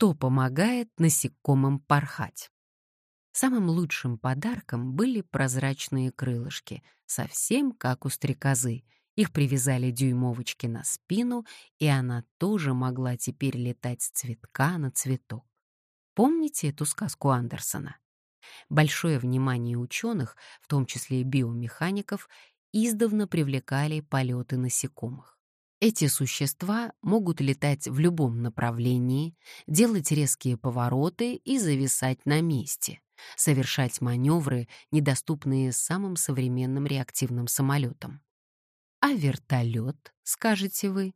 что помогает насекомым порхать. Самым лучшим подарком были прозрачные крылышки, совсем как у стрекозы. Их привязали дюймовочки на спину, и она тоже могла теперь летать с цветка на цветок. Помните эту сказку Андерсона? Большое внимание ученых, в том числе и биомехаников, издавна привлекали полеты насекомых. Эти существа могут летать в любом направлении, делать резкие повороты и зависать на месте, совершать маневры, недоступные самым современным реактивным самолетам. А вертолет, скажете вы?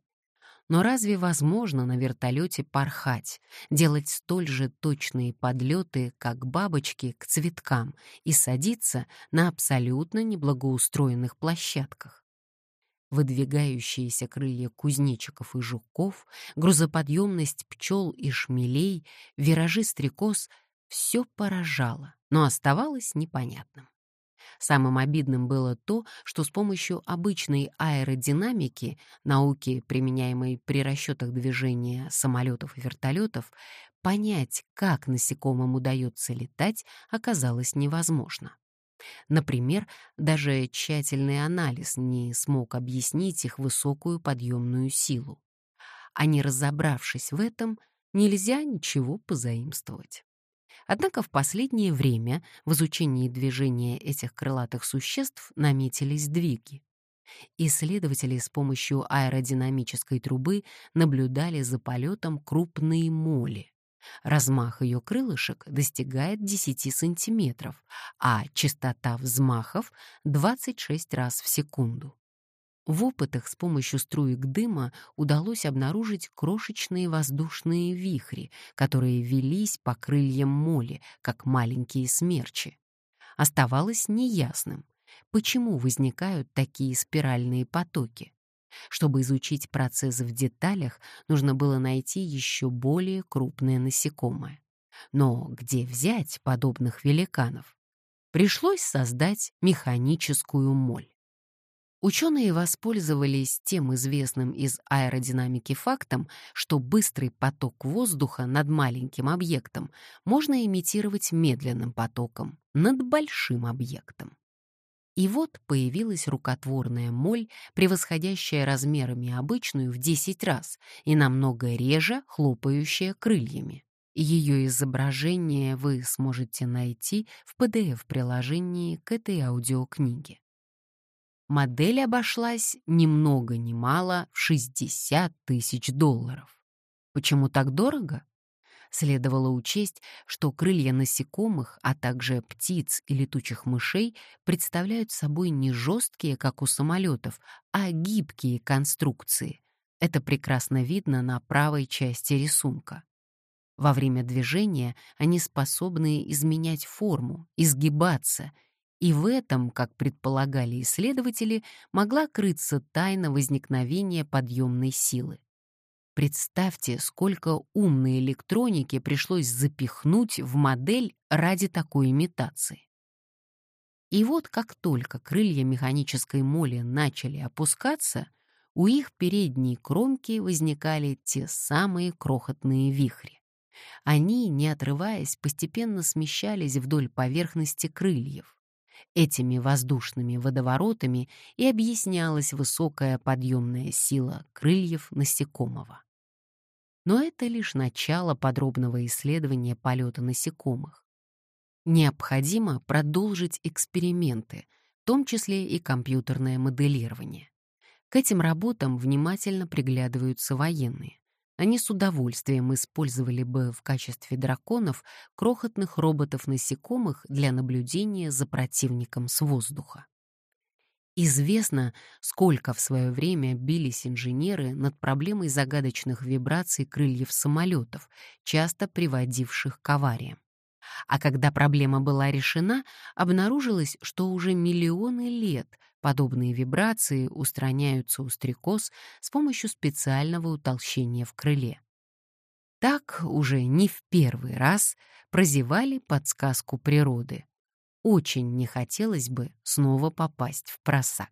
Но разве возможно на вертолете порхать, делать столь же точные подлеты, как бабочки, к цветкам и садиться на абсолютно неблагоустроенных площадках? Выдвигающиеся крылья кузнечиков и жуков, грузоподъемность пчел и шмелей, виражи стрекоз — все поражало, но оставалось непонятным. Самым обидным было то, что с помощью обычной аэродинамики, науки, применяемой при расчетах движения самолетов и вертолетов, понять, как насекомым удается летать, оказалось невозможно. Например, даже тщательный анализ не смог объяснить их высокую подъемную силу. А не разобравшись в этом, нельзя ничего позаимствовать. Однако в последнее время в изучении движения этих крылатых существ наметились сдвиги. Исследователи с помощью аэродинамической трубы наблюдали за полетом крупные моли. Размах ее крылышек достигает 10 сантиметров, а частота взмахов — 26 раз в секунду. В опытах с помощью струек дыма удалось обнаружить крошечные воздушные вихри, которые велись по крыльям моли, как маленькие смерчи. Оставалось неясным, почему возникают такие спиральные потоки. Чтобы изучить процесс в деталях, нужно было найти еще более крупное насекомое. Но где взять подобных великанов? Пришлось создать механическую моль. Ученые воспользовались тем известным из аэродинамики фактом, что быстрый поток воздуха над маленьким объектом можно имитировать медленным потоком над большим объектом. И вот появилась рукотворная моль, превосходящая размерами обычную в 10 раз и намного реже хлопающая крыльями. Ее изображение вы сможете найти в PDF-приложении к этой аудиокниге модель обошлась ни много ни мало в 60 тысяч долларов. Почему так дорого? Следовало учесть, что крылья насекомых, а также птиц и летучих мышей представляют собой не жесткие, как у самолетов, а гибкие конструкции. Это прекрасно видно на правой части рисунка. Во время движения они способны изменять форму, изгибаться — и в этом, как предполагали исследователи, могла крыться тайна возникновения подъемной силы. Представьте, сколько умной электроники пришлось запихнуть в модель ради такой имитации. И вот как только крылья механической моли начали опускаться, у их передней кромки возникали те самые крохотные вихри. Они, не отрываясь, постепенно смещались вдоль поверхности крыльев. Этими воздушными водоворотами и объяснялась высокая подъемная сила крыльев насекомого. Но это лишь начало подробного исследования полета насекомых. Необходимо продолжить эксперименты, в том числе и компьютерное моделирование. К этим работам внимательно приглядываются военные. Они с удовольствием использовали бы в качестве драконов крохотных роботов-насекомых для наблюдения за противником с воздуха. Известно, сколько в свое время бились инженеры над проблемой загадочных вибраций крыльев самолетов, часто приводивших к авариям. А когда проблема была решена, обнаружилось, что уже миллионы лет подобные вибрации устраняются у стрекоз с помощью специального утолщения в крыле. Так уже не в первый раз прозевали подсказку природы. Очень не хотелось бы снова попасть в просак.